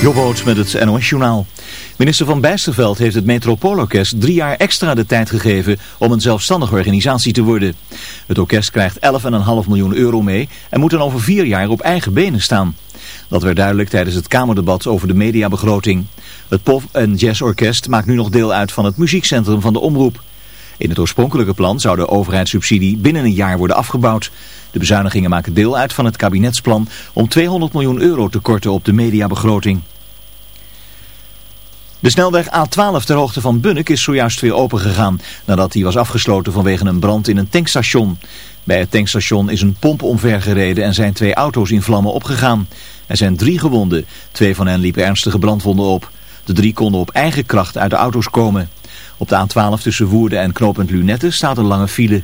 Jobboot met het NOS-journaal. Minister Van Bijsterveld heeft het Metropoolorkest drie jaar extra de tijd gegeven om een zelfstandige organisatie te worden. Het orkest krijgt 11,5 miljoen euro mee en moet dan over vier jaar op eigen benen staan. Dat werd duidelijk tijdens het Kamerdebat over de mediabegroting. Het pop- en jazzorkest maakt nu nog deel uit van het muziekcentrum van de Omroep. In het oorspronkelijke plan zou de overheidssubsidie binnen een jaar worden afgebouwd. De bezuinigingen maken deel uit van het kabinetsplan om 200 miljoen euro te korten op de mediabegroting. De snelweg A12 ter hoogte van Bunnik is zojuist weer opengegaan nadat die was afgesloten vanwege een brand in een tankstation. Bij het tankstation is een pomp omvergereden en zijn twee auto's in vlammen opgegaan. Er zijn drie gewonden, twee van hen liepen ernstige brandwonden op. De drie konden op eigen kracht uit de auto's komen. Op de A12 tussen Woerden en knooppunt Lunette staat een lange file.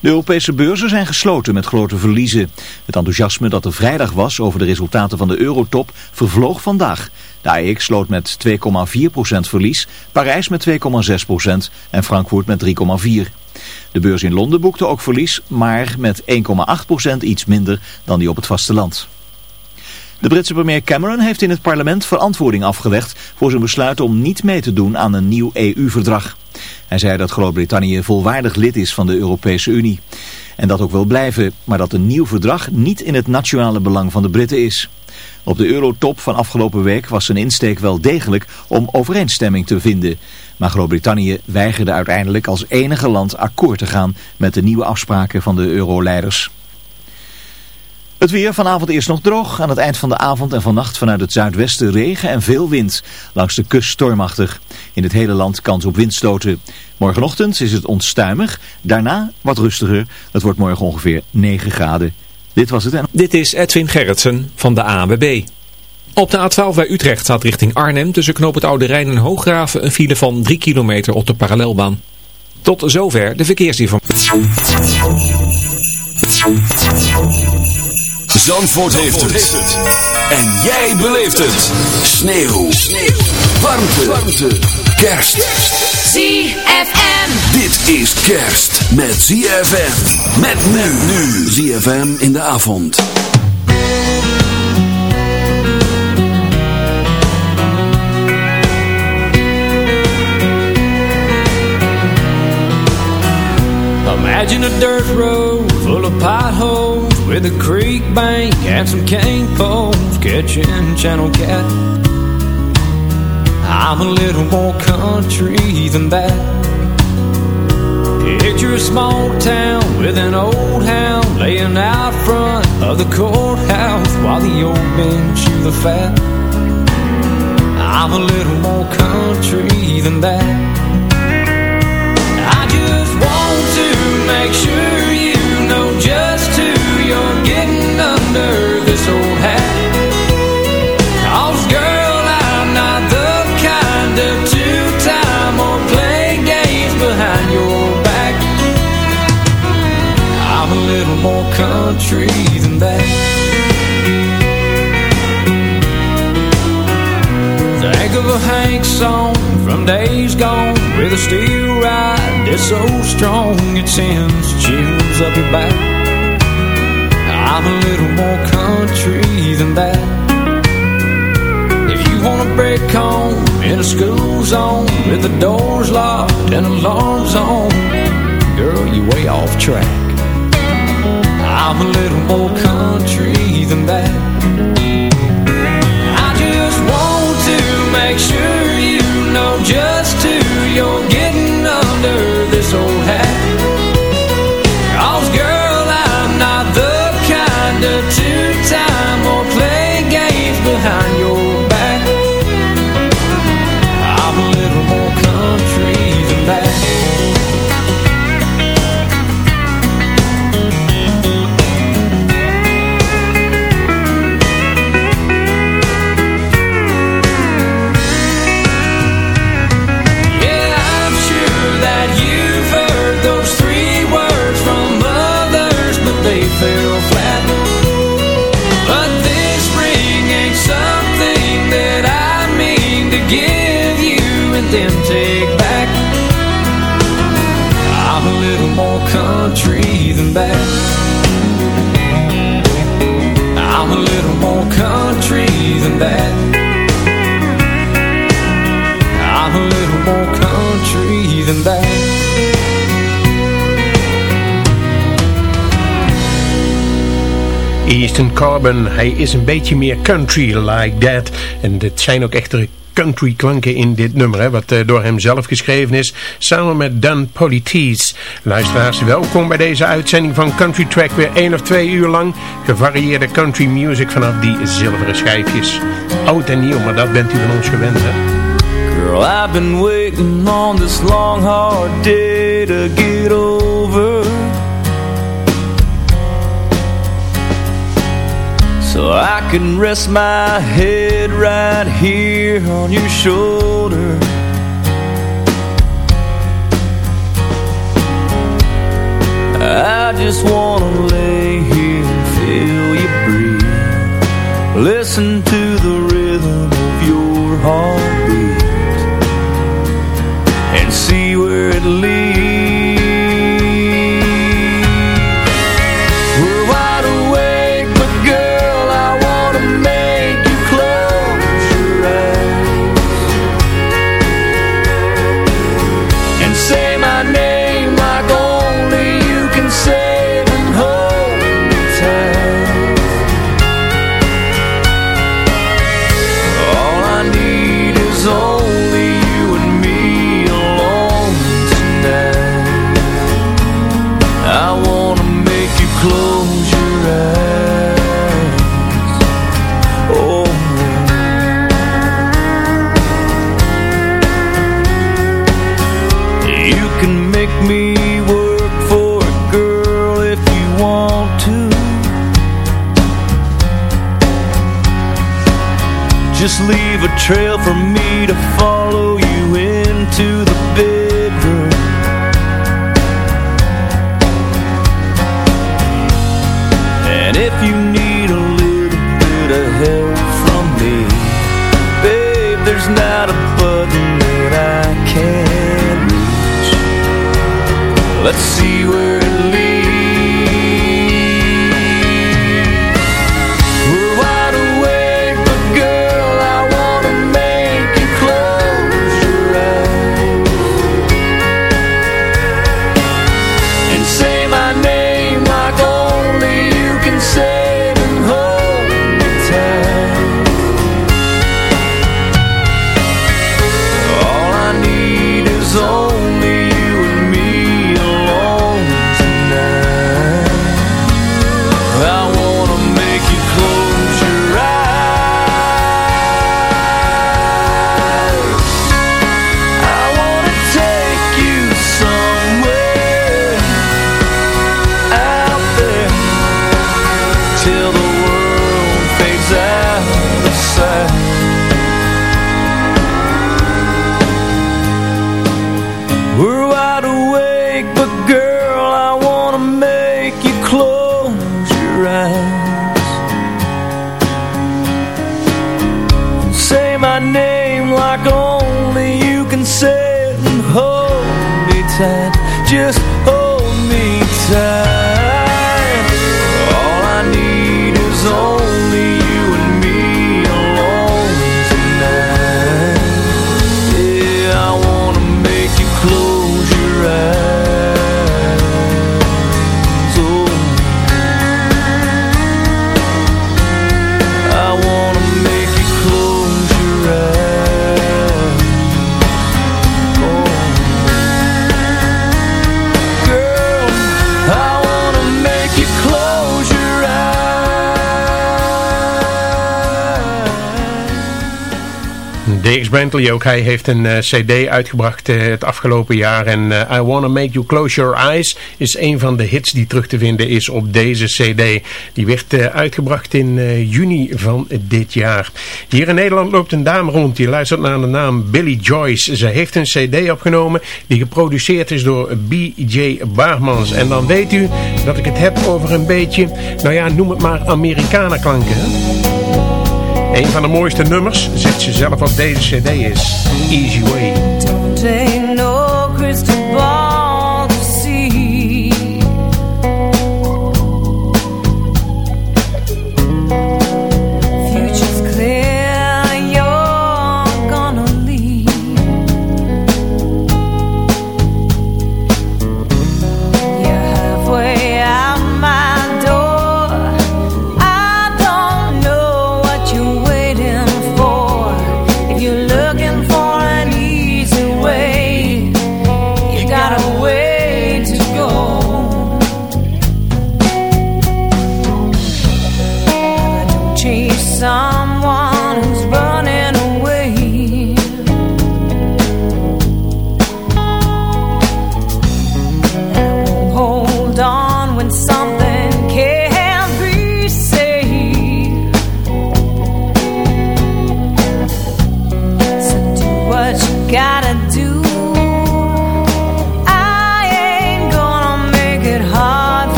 De Europese beurzen zijn gesloten met grote verliezen. Het enthousiasme dat er vrijdag was over de resultaten van de eurotop vervloog vandaag. De AEX sloot met 2,4% verlies, Parijs met 2,6% en Frankfurt met 3,4%. De beurs in Londen boekte ook verlies, maar met 1,8% iets minder dan die op het vasteland. De Britse premier Cameron heeft in het parlement verantwoording afgelegd voor zijn besluit om niet mee te doen aan een nieuw EU-verdrag. Hij zei dat Groot-Brittannië volwaardig lid is van de Europese Unie. En dat ook wil blijven, maar dat een nieuw verdrag niet in het nationale belang van de Britten is. Op de eurotop van afgelopen week was zijn insteek wel degelijk om overeenstemming te vinden. Maar Groot-Brittannië weigerde uiteindelijk als enige land akkoord te gaan met de nieuwe afspraken van de euroleiders. Het weer vanavond eerst nog droog. Aan het eind van de avond en vannacht vanuit het zuidwesten regen en veel wind. Langs de kust stormachtig. In het hele land kans op windstoten. Morgenochtend is het onstuimig. Daarna wat rustiger. Het wordt morgen ongeveer 9 graden. Dit was het en... Dit is Edwin Gerritsen van de ANWB. Op de A12 bij Utrecht staat richting Arnhem tussen Knoop het Oude Rijn en Hooggraven een file van 3 kilometer op de parallelbaan. Tot zover de verkeersinformatie. Zandvoort, heeft, het. En jij beleeft het. Sneeuw. Sneeuw. Warmte. Warmte. Kerst. ZFM. Dit is kerst met ZFM. Met men nu. ZFM in de avond. Imagine a dirt road full of potholes with a creek bank and some cane poles catching channel cat. I'm a little more country than that. Picture a small town with an old hound laying out front of the courthouse while the old men chew the fat. I'm a little more country than that. Country than that. Think of a Hank song from days gone with a steel ride that's so strong it sends chills up your back. I'm a little more country than that. If you wanna break home in a school zone with the doors locked and alarms on, girl, you way off track. I'm a little more country than that. I just want to make sure you know just who you're getting under this old hat. Cause girl, I'm not the kind of them take back. I'm a little more country than that. I'm a little more country than that. I'm a little more country than that. Easton Corbin, hij is een beetje meer country like that. En dit zijn ook echte country klanken in dit nummer, wat uh, door hem zelf geschreven is, samen met Dan Politis. Luisteraars, welkom bij deze uitzending van Country Track, weer één of twee uur lang gevarieerde country music vanaf die zilveren schijfjes. Oud en nieuw, maar dat bent u van ons gewend? Girl, I've been waiting on this long hard day to get over can rest my head right here on your shoulder. I just wanna lay here and feel you breathe. Listen to the rhythm of your heartbeat And see where it leads trail from Dix Bentley ook, hij heeft een uh, cd uitgebracht uh, het afgelopen jaar en uh, I Wanna Make You Close Your Eyes is een van de hits die terug te vinden is op deze cd. Die werd uitgebracht in juni van dit jaar. Hier in Nederland loopt een dame rond, die luistert naar de naam Billy Joyce. Ze heeft een cd opgenomen die geproduceerd is door B.J. Baarmans. En dan weet u dat ik het heb over een beetje, nou ja, noem het maar Amerikanenklanken. Een van de mooiste nummers, zit ze zelf op deze cd, is Easy Way.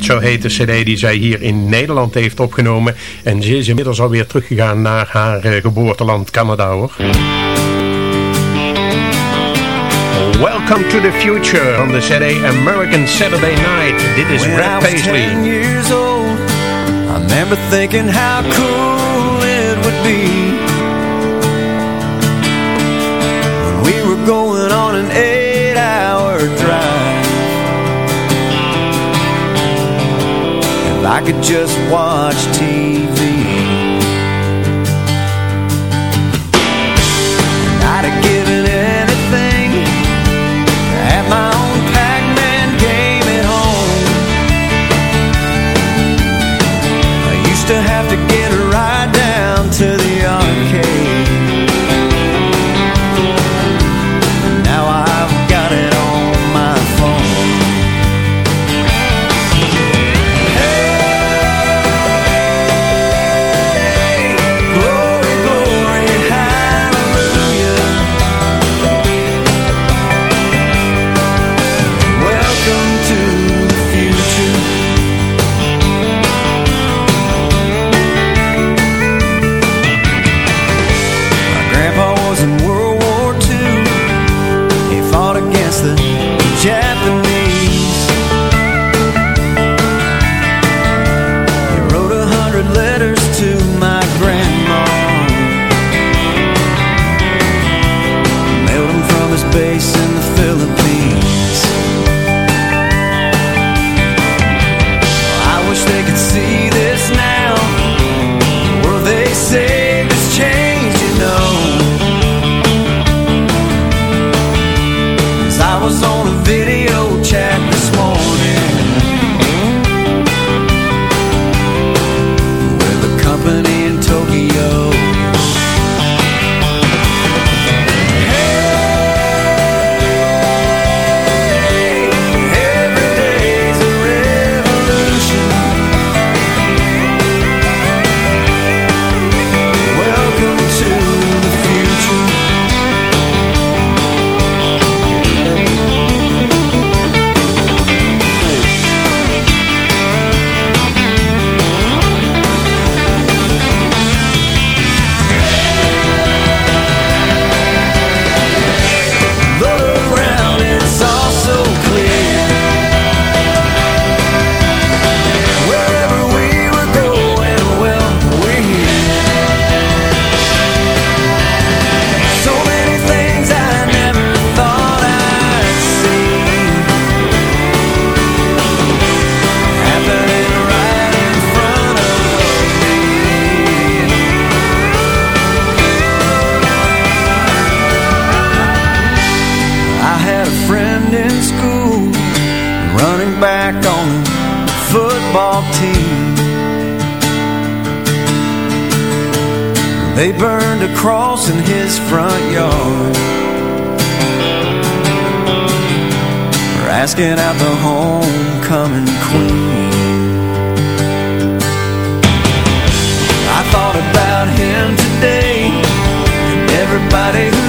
Zo heet de cd die zij hier in Nederland heeft opgenomen. En ze is inmiddels alweer teruggegaan naar haar uh, geboorteland Canada hoor. Welcome to the future on the CD American Saturday Night. Dit is When Paisley. I was years old, I remember thinking how cool it would be. I could just watch TV back on the football team. They burned a cross in his front yard. For asking out the homecoming queen. I thought about him today and Everybody who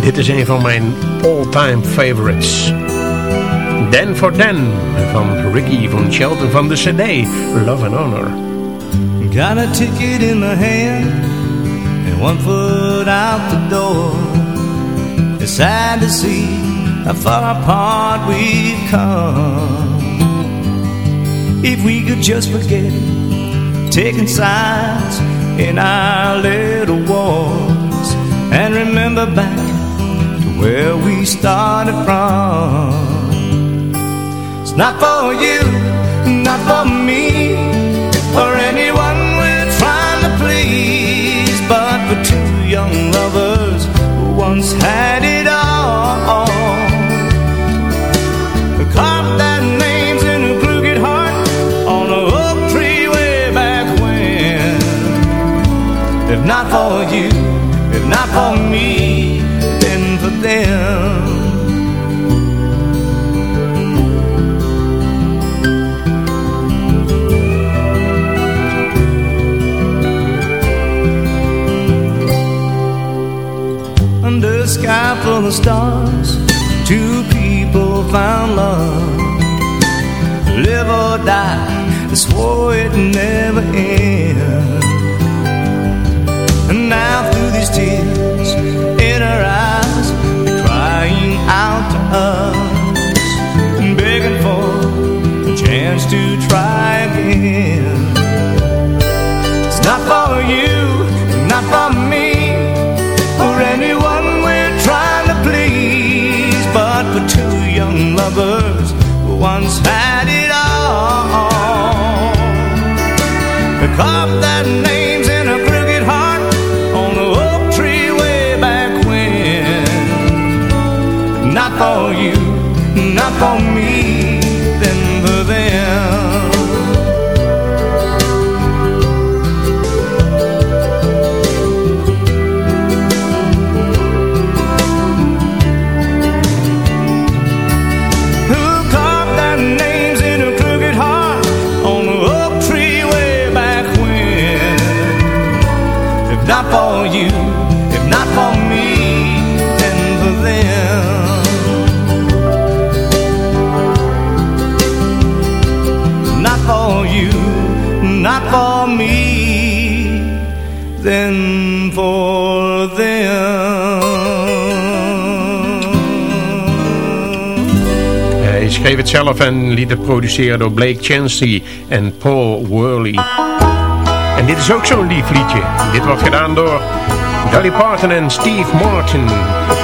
Dit, is een van mijn all-time favorites. Dan for Dan van Ricky van Shelton van de CD Love and Honor. Got a ticket in my hand and one foot out the door. It's sad to see how far apart we've come. If we could just forget taking sides in our little wars and remember back where we started from. It's not for you, not for me, or anyone we're trying to please, but for two young lovers who once had it all. Stars, two people found love. Live or die, they swore it never end. Lovers once had zelf en liet het produceren door Blake Chansey en Paul Worley. En dit is ook zo'n lief liedje. Dit wordt gedaan door Dolly Parton en Steve Martin.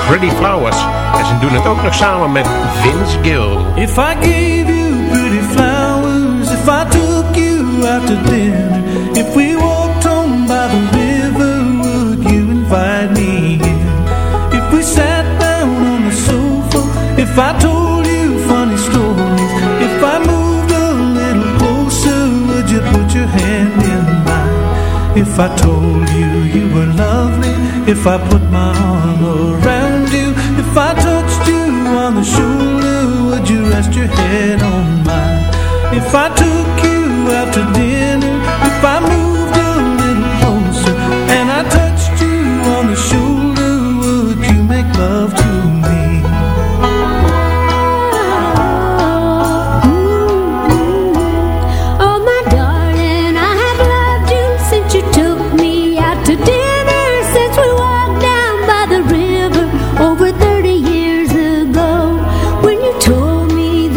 Pretty Flowers. En ze doen het ook nog samen met Vince Gill. If I gave you pretty flowers, if I took you out to dinner, if we walked home by the river, would you invite me in? If we sat down on the sofa, if I If I told you you were lovely, if I put my arm around you, if I touched you on the shoulder, would you rest your head on mine? If I took you out to dinner, if I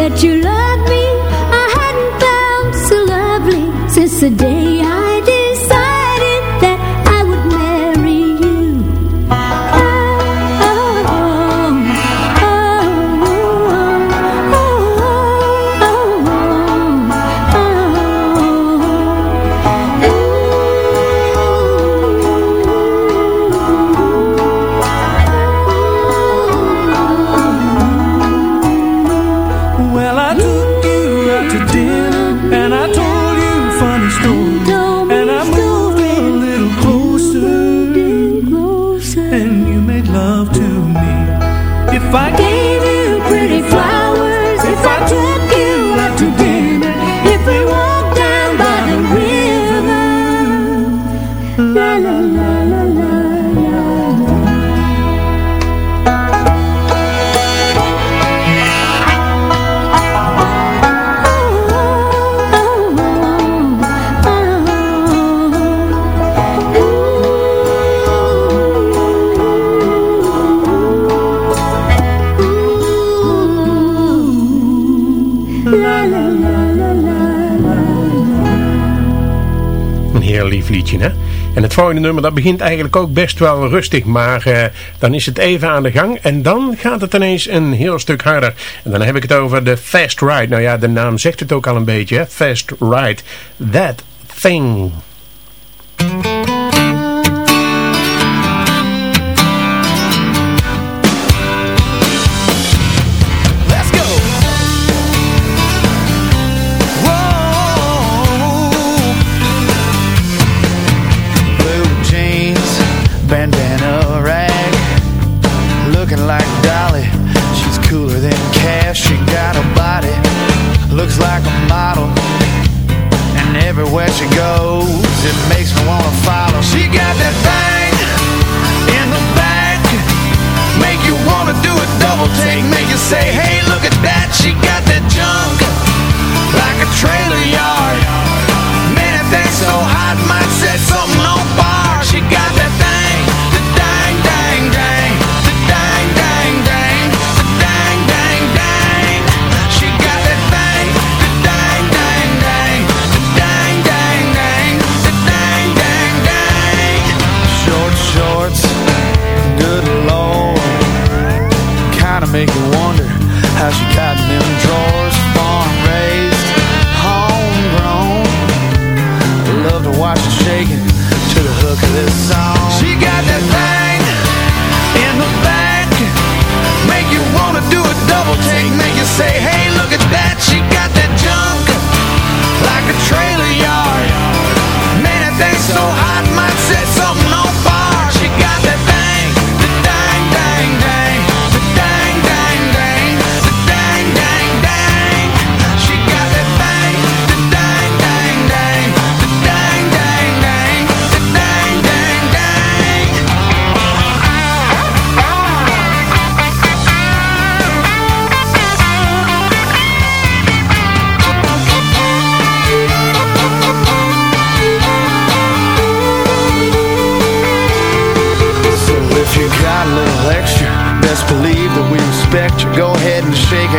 that you loved me, I hadn't felt so lovely since the day En het volgende nummer, dat begint eigenlijk ook best wel rustig, maar uh, dan is het even aan de gang en dan gaat het ineens een heel stuk harder. En dan heb ik het over de Fast Ride. Nou ja, de naam zegt het ook al een beetje, hè? Fast Ride. That Thing. band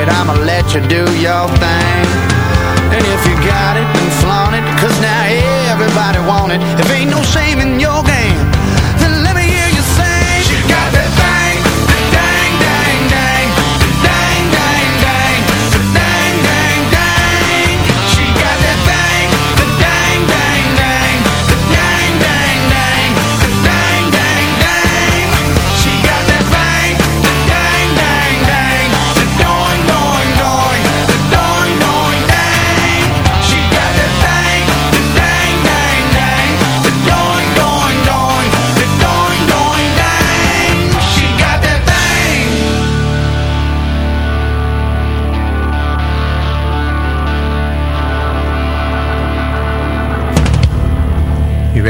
to let you do your thing. And if you got it, then flaunt it, cause now everybody want it. If ain't no shame in your game,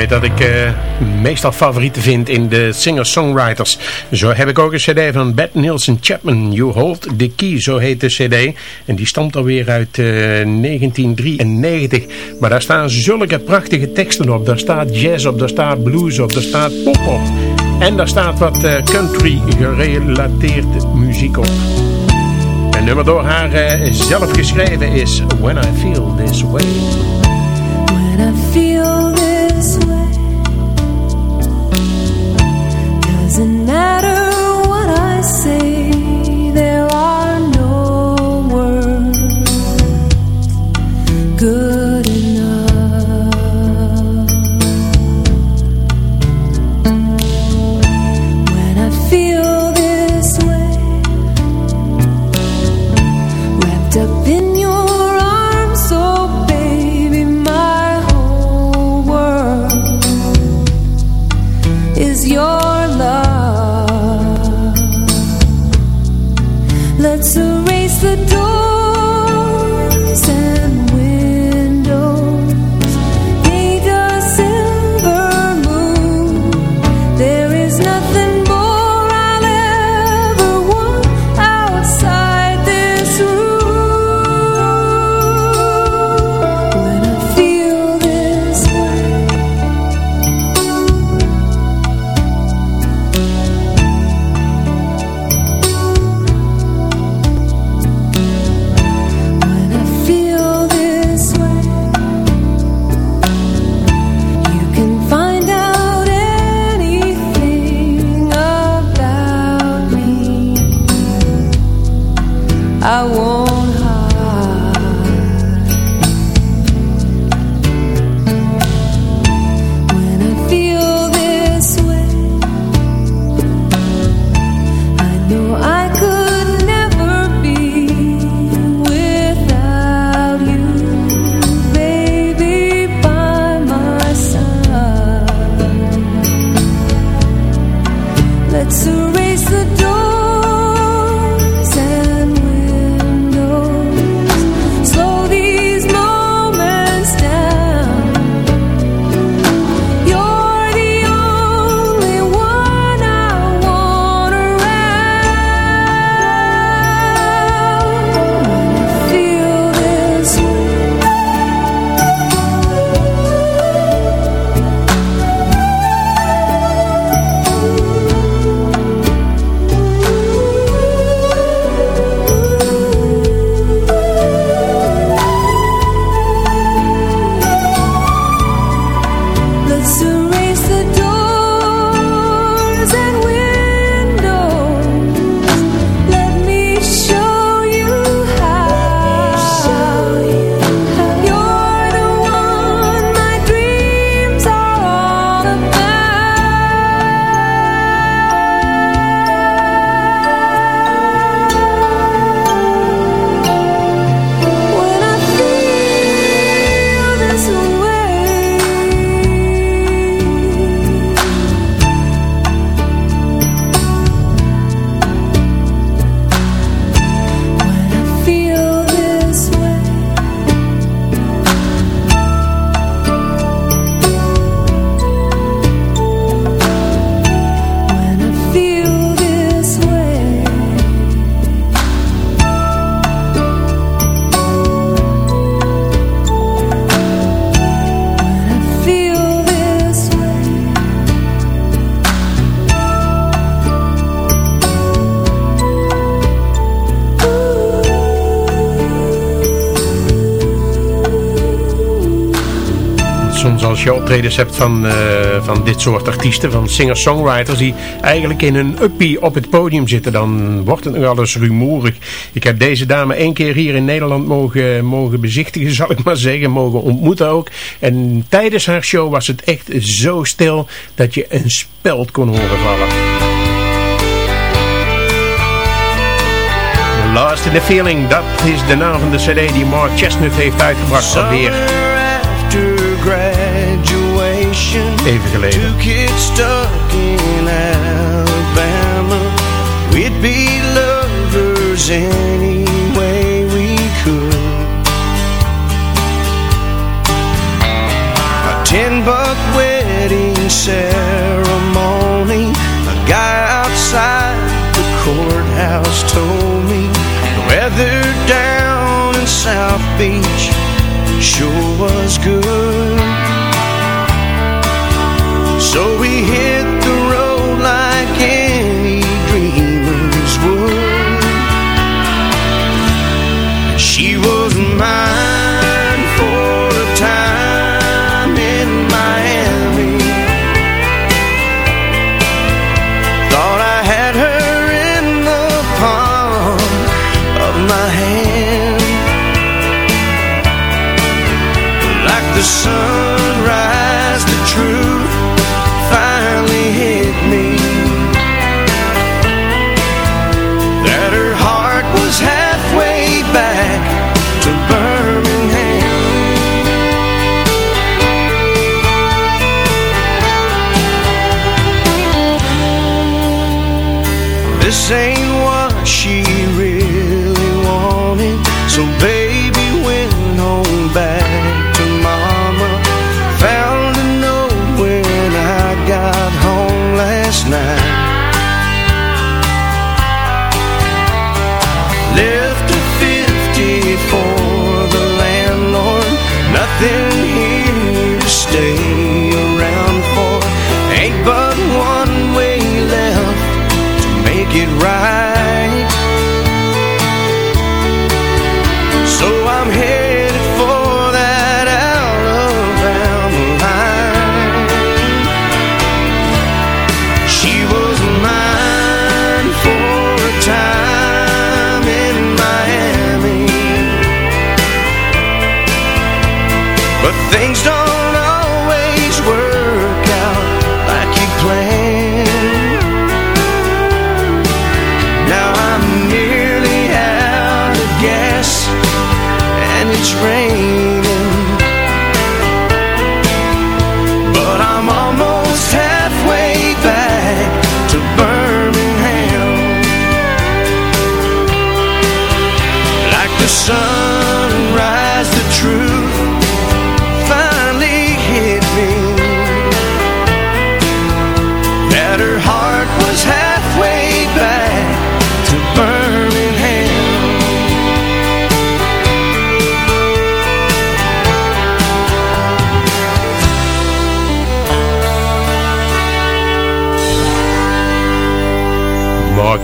dat ik uh, meestal favorieten vind in de singer-songwriters. Zo heb ik ook een cd van Beth Nielsen Chapman, You Hold the Key, zo heet de cd. En die stamt alweer uit uh, eh, 1993. Maar daar staan zulke prachtige teksten op. Daar staat jazz op, daar staat blues op, daar staat pop op. En daar staat wat uh, country gerelateerd muziek op. Een nummer door haar zelf geschreven is When I Feel This Way. When I feel optredens hebt van, uh, van dit soort artiesten, van singer-songwriters die eigenlijk in een uppie op het podium zitten, dan wordt het nog wel eens rumoerig. Ik heb deze dame één keer hier in Nederland mogen, mogen bezichtigen, zal ik maar zeggen, mogen ontmoeten ook. En tijdens haar show was het echt zo stil dat je een speld kon horen vallen. Lost in the Feeling, dat is de naam van de cd die Mark Chestnut heeft uitgebracht alweer. Even geleden. Two kids stuck in Alabama. We'd be lovers any way we could. A ten buck wedding ceremony. A guy outside the courthouse told me the weather down in South Beach sure was good.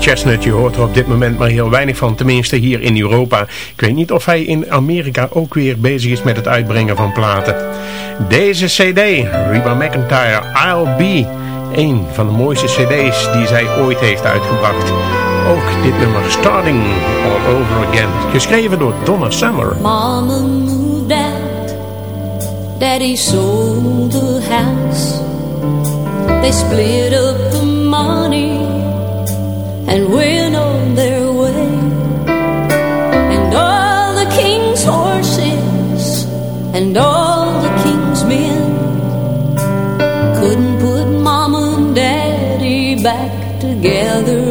Chestnut, je hoort er op dit moment maar heel weinig van, tenminste hier in Europa. Ik weet niet of hij in Amerika ook weer bezig is met het uitbrengen van platen. Deze cd, Reba McIntyre, I'll Be, een van de mooiste cd's die zij ooit heeft uitgebracht. Ook dit nummer, Starting All Over Again, geschreven door Donna Summer. Mama moved Daddy sold the house. They split up the money and went on their way. And all the king's horses and all the king's men couldn't put Mama and Daddy back together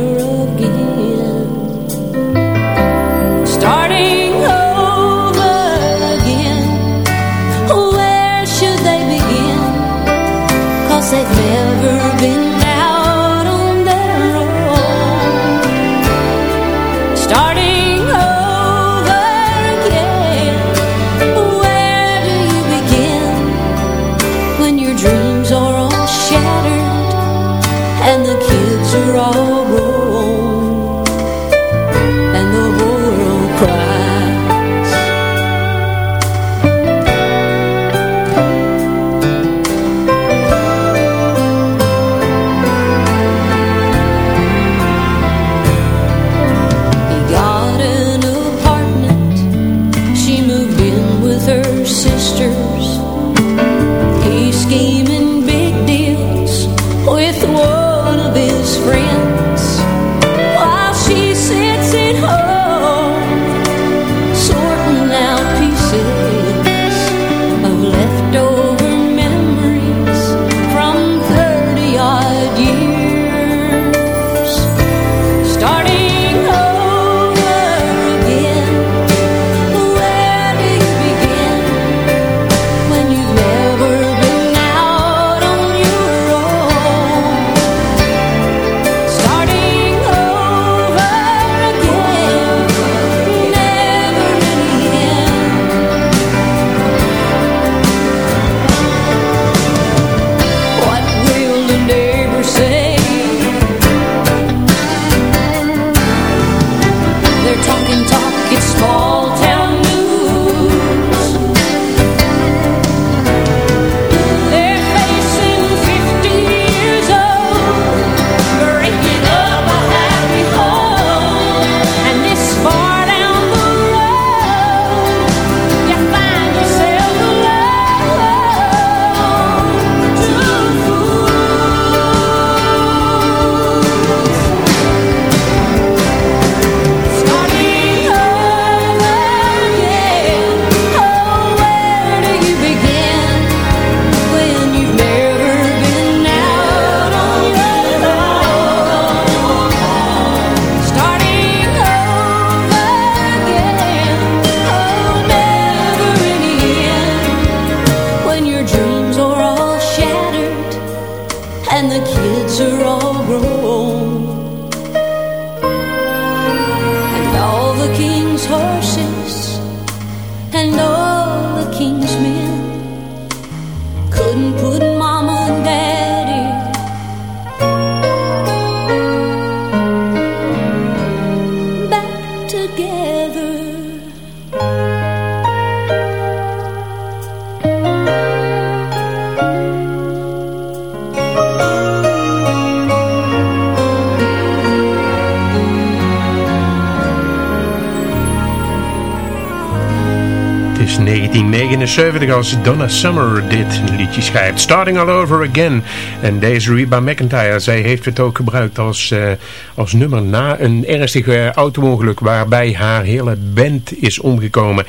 1979 als Donna Summer dit liedje schrijft. Starting All Over Again. En deze Reba McIntyre, zij heeft het ook gebruikt als, uh, als nummer na een ernstig uh, auto-ongeluk waarbij haar hele band is omgekomen.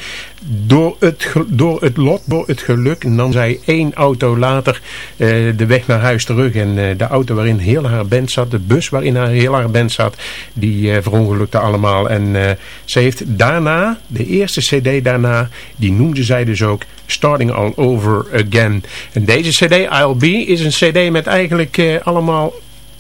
Door het, door het lot, door het geluk nam zij één auto later uh, de weg naar huis terug. En uh, de auto waarin heel haar band zat, de bus waarin haar heel haar band zat, die uh, verongelukte allemaal. En ze heeft daarna, de eerste cd daarna, die noemde zij dus ook Starting All Over Again. En deze cd, I'll Be, is een cd met eigenlijk allemaal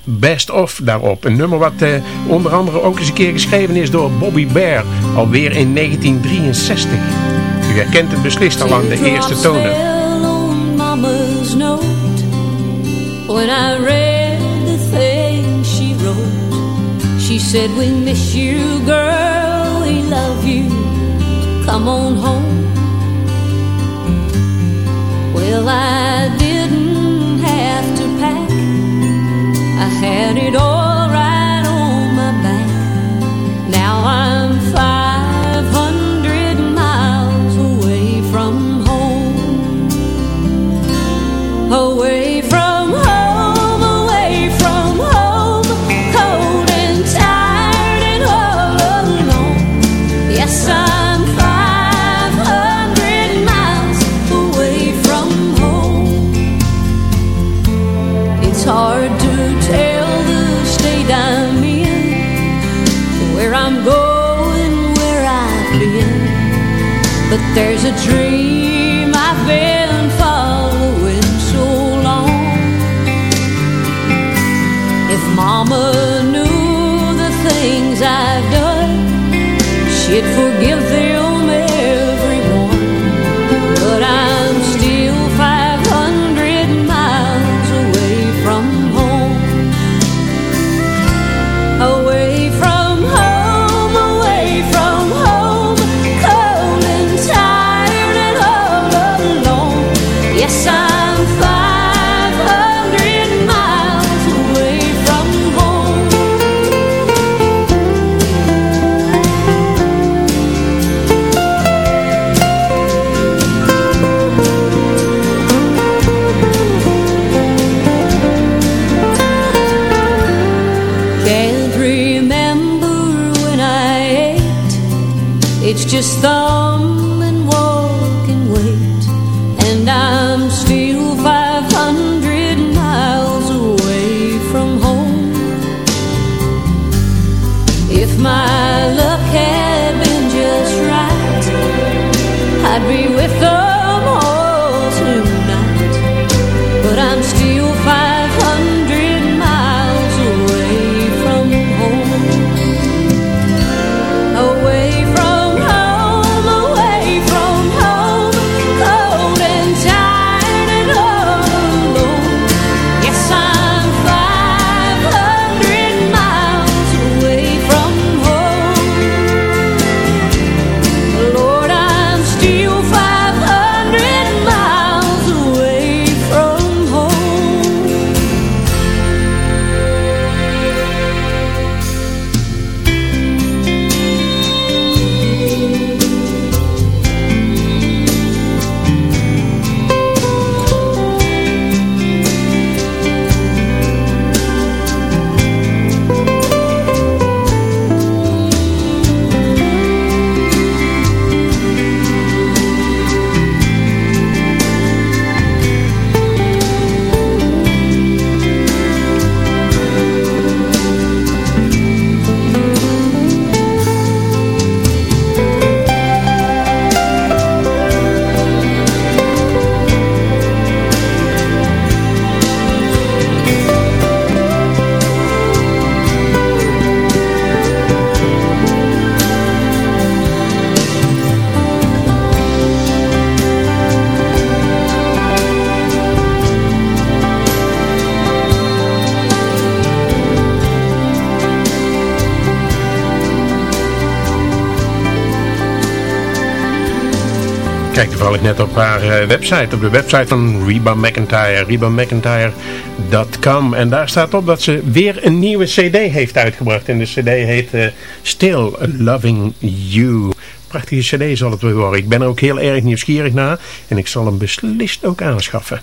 Best Of daarop. Een nummer wat uh, onder andere ook eens een keer geschreven is door Bobby Bear. Alweer in 1963. U herkent het beslist al aan de eerste tonen. When I read the thing she wrote She said we miss you girl, we love you. Come on home. Well I didn't have to pack. I had it all ik net op haar eh, website, op de website van Reba McIntyre, rebamcIntyre.com. En daar staat op dat ze weer een nieuwe cd heeft uitgebracht. En de cd heet eh, Still Loving You. Prachtige cd zal het weer worden. Ik ben er ook heel erg nieuwsgierig naar en ik zal hem beslist ook aanschaffen.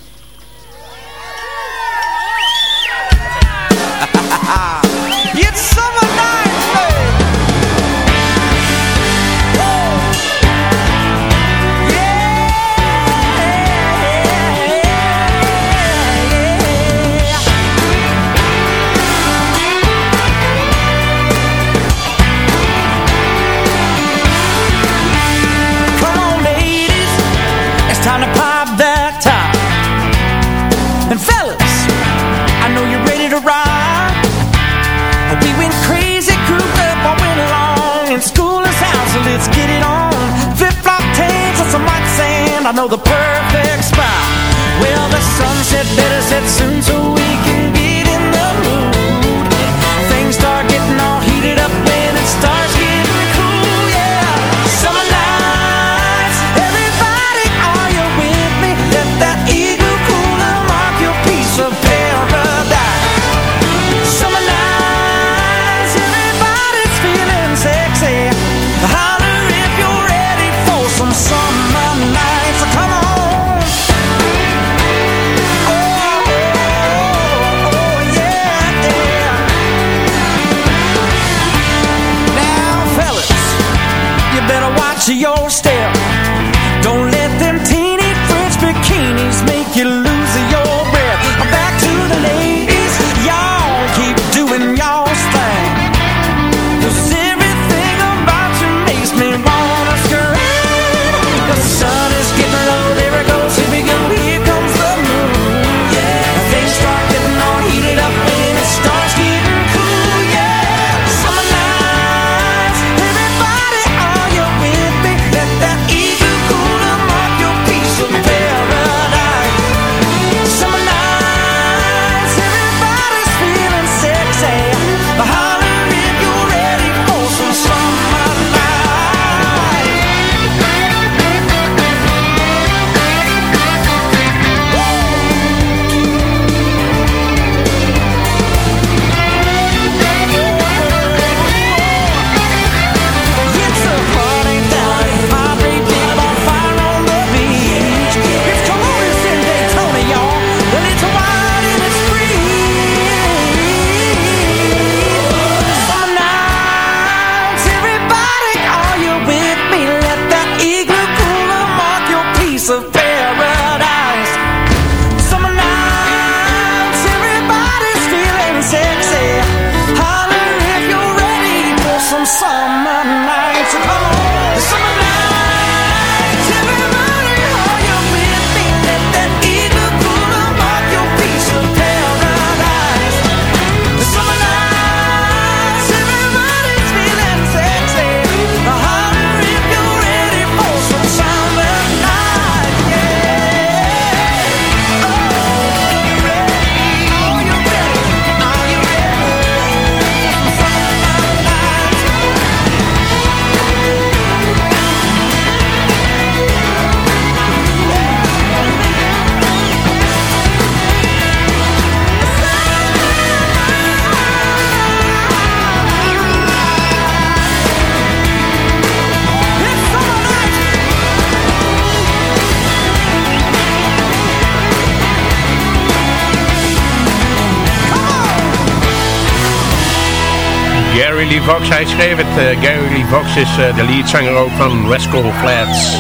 Fox, hij schreef het. Eh, Gary Lee is uh, de leadzanger ook van Rascal Flats.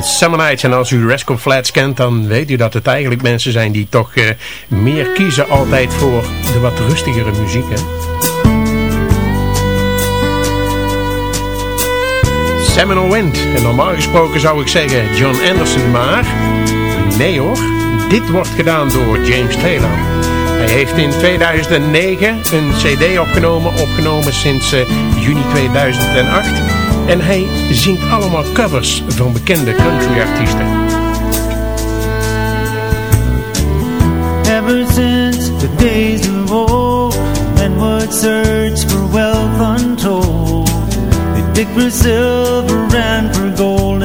Summer Nights. En als u Rascal Flats kent, dan weet u dat het eigenlijk mensen zijn die toch eh, meer kiezen altijd voor de wat rustigere muziek. Hè? Seminole Wind. En normaal gesproken zou ik zeggen John Anderson, maar nee hoor. Dit wordt gedaan door James Taylor. Hij heeft in 2009 een cd opgenomen, opgenomen sinds eh, juni 2008. En hij zingt allemaal covers van bekende countryartiesten. Ever since the days of old, men would search for wealth untold. They dig for silver and for gold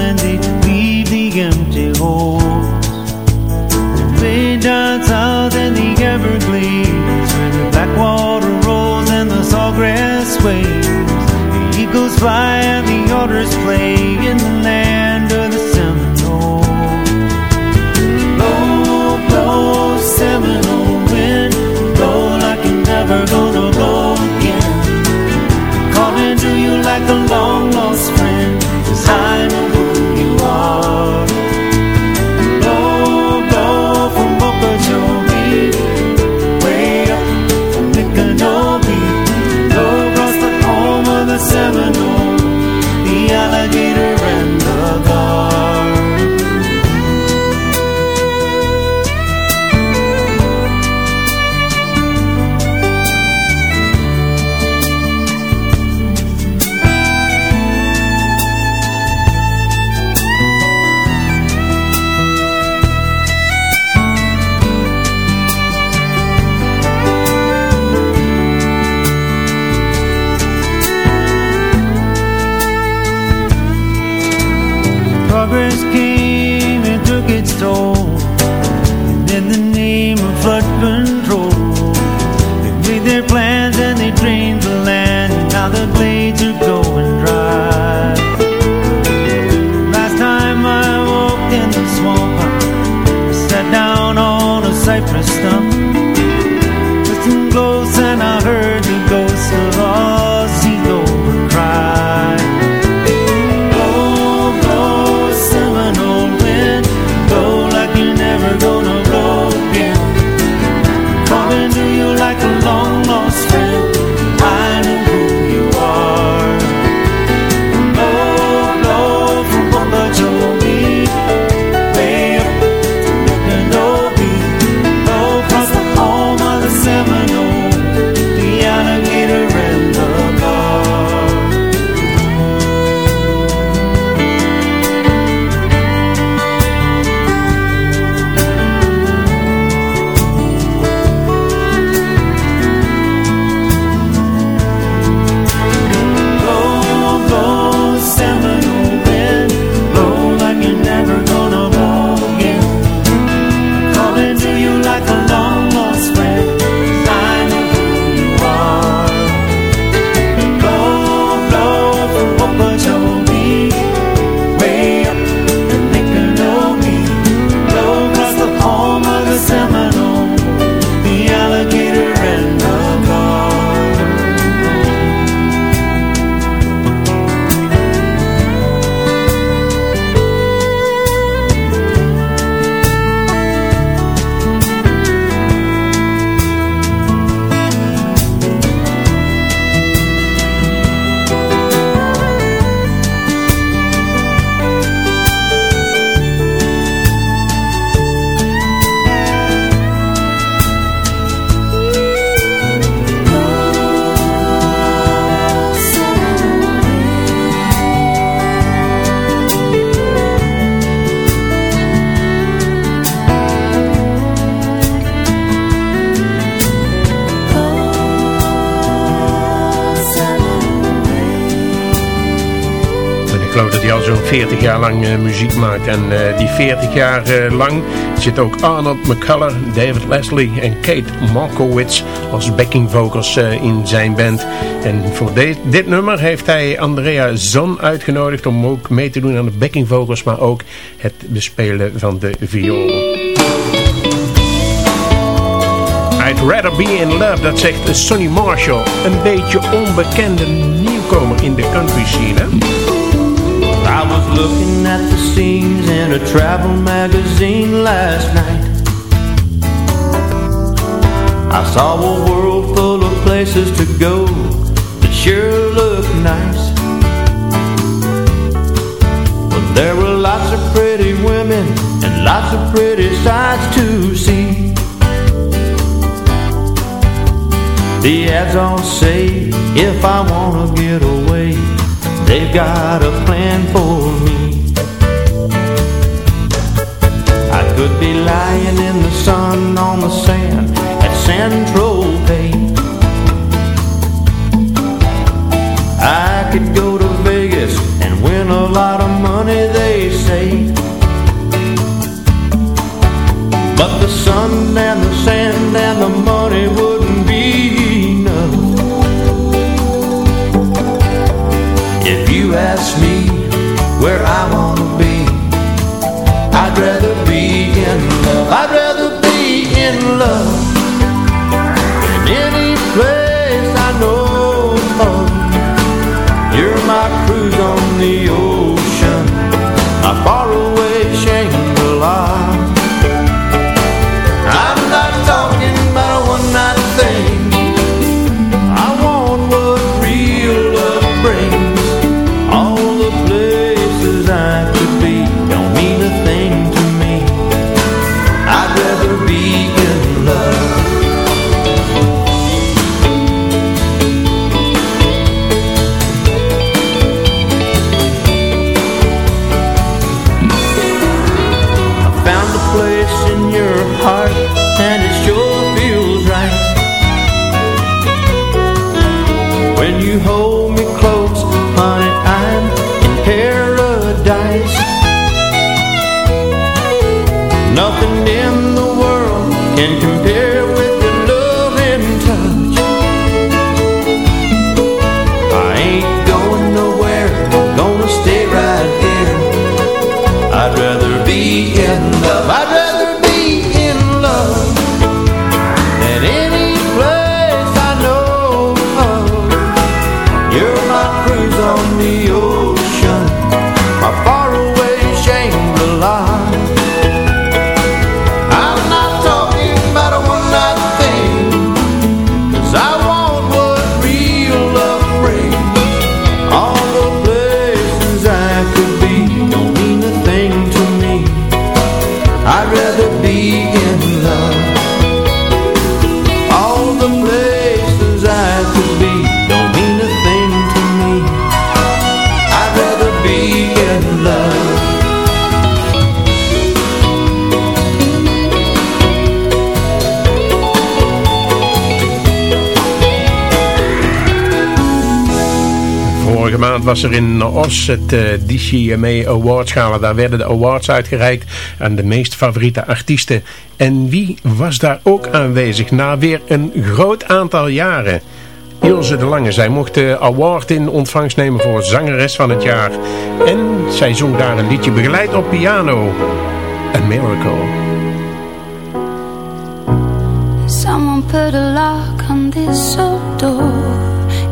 Everglades, Where the black water rolls and the sawgrass waves. The eagles fly and the orders play in the geloof dat hij al zo'n 40 jaar lang uh, muziek maakt. En uh, die 40 jaar uh, lang zit ook Arnold McCullough, David Leslie en Kate Markowitz als backing vocals in zijn band. En voor dit nummer heeft hij Andrea Zon uitgenodigd om ook mee te doen aan de backing vocals, maar ook het bespelen van de viool. I'd rather be in love, dat zegt Sonny Marshall. Een beetje onbekende nieuwkomer in de country scene. I was looking at the scenes in a travel magazine last night. I saw a world full of places to go that sure look nice. But there were lots of pretty women and lots of pretty sights to see. The ads all say if I wanna get away They've got a plan for me. I could be lying in the sun on the sand at San Tropez I could go to Vegas and win a lot of money they say. But the sun and the sand and the money wouldn't where I wanna was er in Os het uh, eh, DCMA Awards gala. Daar werden de awards uitgereikt aan de meest favoriete artiesten. En wie was daar ook aanwezig na weer een groot aantal jaren? Ilse de Lange. Zij mocht de award in ontvangst nemen voor zangeres van het jaar. En zij zong daar een liedje begeleid op piano. A Miracle. Someone put a lock on this old door.